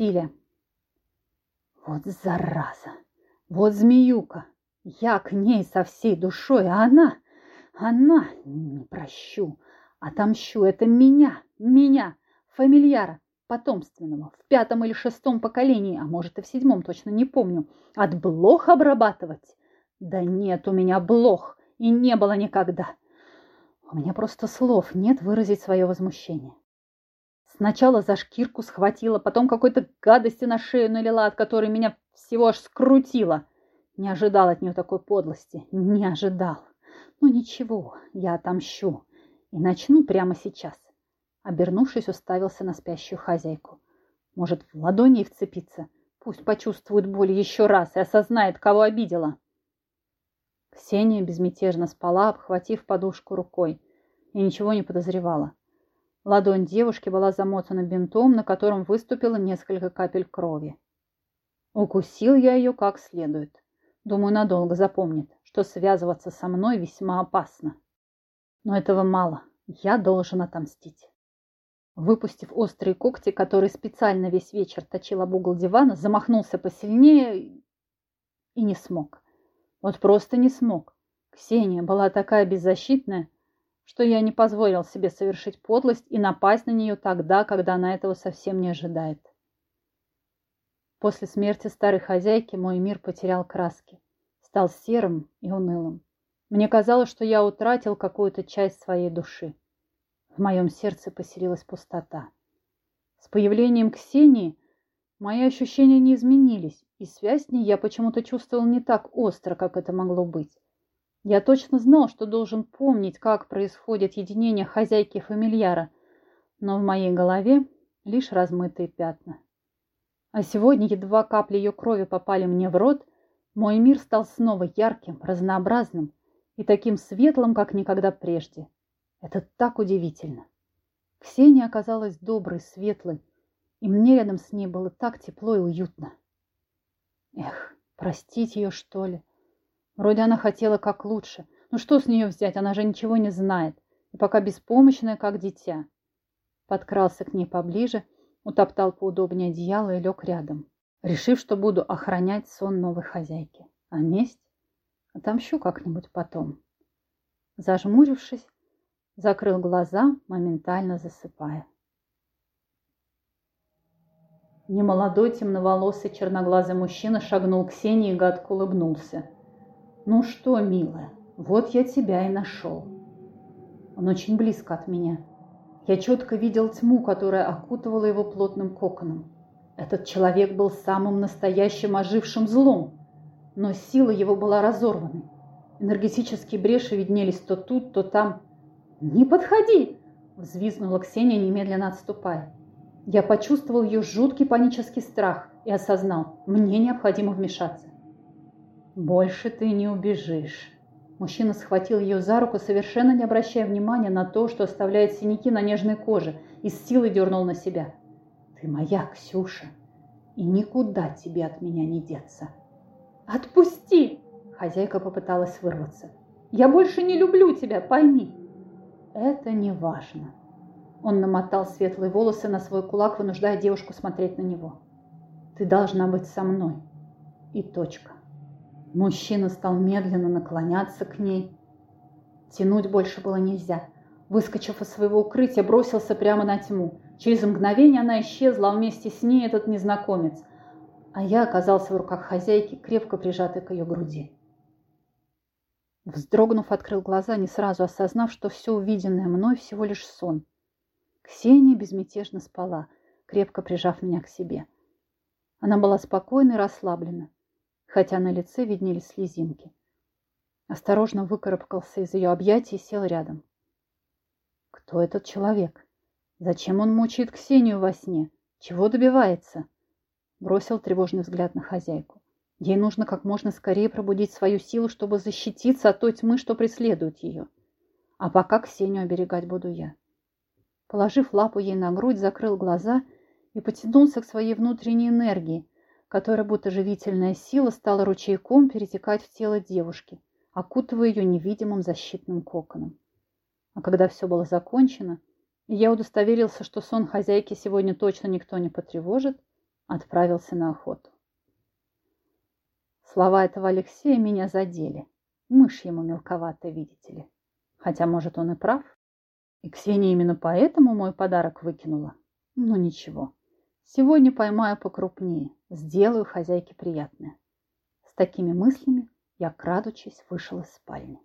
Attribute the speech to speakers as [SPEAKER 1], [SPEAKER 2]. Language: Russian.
[SPEAKER 1] Филя. Вот зараза, вот змеюка. Я к ней со всей душой, а она, она, не прощу, отомщу. Это меня, меня, фамильяра, потомственного, в пятом или шестом поколении, а может и в седьмом, точно не помню, от блох обрабатывать? Да нет у меня блох, и не было никогда. У меня просто слов нет выразить свое возмущение. Сначала за шкирку схватила, потом какой-то гадости на шею налила, от которой меня всего аж скрутило. Не ожидал от нее такой подлости, не ожидал. Ну ничего, я отомщу и начну прямо сейчас. Обернувшись, уставился на спящую хозяйку. Может, в ладони вцепиться? Пусть почувствует боль еще раз и осознает, кого обидела. Ксения безмятежно спала, обхватив подушку рукой, и ничего не подозревала. Ладонь девушки была замотана бинтом, на котором выступило несколько капель крови. Укусил я ее как следует. Думаю, надолго запомнит, что связываться со мной весьма опасно. Но этого мало. Я должен отомстить. Выпустив острые когти, которые специально весь вечер точил об угол дивана, замахнулся посильнее и не смог. Вот просто не смог. Ксения была такая беззащитная, что я не позволил себе совершить подлость и напасть на нее тогда, когда она этого совсем не ожидает. После смерти старой хозяйки мой мир потерял краски, стал серым и унылым. Мне казалось, что я утратил какую-то часть своей души. В моем сердце поселилась пустота. С появлением Ксении мои ощущения не изменились, и связь с ней я почему-то чувствовал не так остро, как это могло быть. Я точно знал, что должен помнить, как происходит единение хозяйки и фамильяра, но в моей голове лишь размытые пятна. А сегодня едва капли ее крови попали мне в рот, мой мир стал снова ярким, разнообразным и таким светлым, как никогда прежде. Это так удивительно. Ксения оказалась доброй, светлой, и мне рядом с ней было так тепло и уютно. Эх, простить ее, что ли? Вроде она хотела как лучше. Ну что с нее взять, она же ничего не знает. И пока беспомощная, как дитя. Подкрался к ней поближе, утоптал поудобнее одеяло и лег рядом, решив, что буду охранять сон новой хозяйки. А месть? Отомщу как-нибудь потом. Зажмурившись, закрыл глаза, моментально засыпая. Немолодой, темноволосый, черноглазый мужчина шагнул к Ксении и гадко улыбнулся. «Ну что, милая, вот я тебя и нашел». Он очень близко от меня. Я четко видел тьму, которая окутывала его плотным коконом. Этот человек был самым настоящим ожившим злом, но сила его была разорванной. Энергетические бреши виднелись то тут, то там. «Не подходи!» – взвизгнула Ксения, немедленно отступая. Я почувствовал ее жуткий панический страх и осознал, мне необходимо вмешаться. «Больше ты не убежишь». Мужчина схватил ее за руку, совершенно не обращая внимания на то, что оставляет синяки на нежной коже, и с силой дернул на себя. «Ты моя, Ксюша, и никуда тебе от меня не деться». «Отпусти!» – хозяйка попыталась вырваться. «Я больше не люблю тебя, пойми!» «Это не важно». Он намотал светлые волосы на свой кулак, вынуждая девушку смотреть на него. «Ты должна быть со мной». И точка. Мужчина стал медленно наклоняться к ней. Тянуть больше было нельзя. Выскочив из своего укрытия, бросился прямо на тьму. Через мгновение она исчезла, а вместе с ней этот незнакомец. А я оказался в руках хозяйки, крепко прижатой к ее груди. Вздрогнув, открыл глаза, не сразу осознав, что все увиденное мной всего лишь сон. Ксения безмятежно спала, крепко прижав меня к себе. Она была спокойна и расслаблена хотя на лице виднелись слезинки. Осторожно выкарабкался из ее объятий и сел рядом. Кто этот человек? Зачем он мучает Ксению во сне? Чего добивается? Бросил тревожный взгляд на хозяйку. Ей нужно как можно скорее пробудить свою силу, чтобы защититься от той тьмы, что преследует ее. А пока Ксению оберегать буду я. Положив лапу ей на грудь, закрыл глаза и потянулся к своей внутренней энергии, которая будто живительная сила стала ручейком перетекать в тело девушки, окутывая ее невидимым защитным коконом. А когда все было закончено, я удостоверился, что сон хозяйки сегодня точно никто не потревожит, отправился на охоту. Слова этого Алексея меня задели. Мышь ему мелковатая, видите ли. Хотя, может, он и прав. И Ксения именно поэтому мой подарок выкинула. Ну, ничего. Сегодня поймаю покрупнее, сделаю хозяйке приятное. С такими мыслями я, крадучись, вышел из спальни.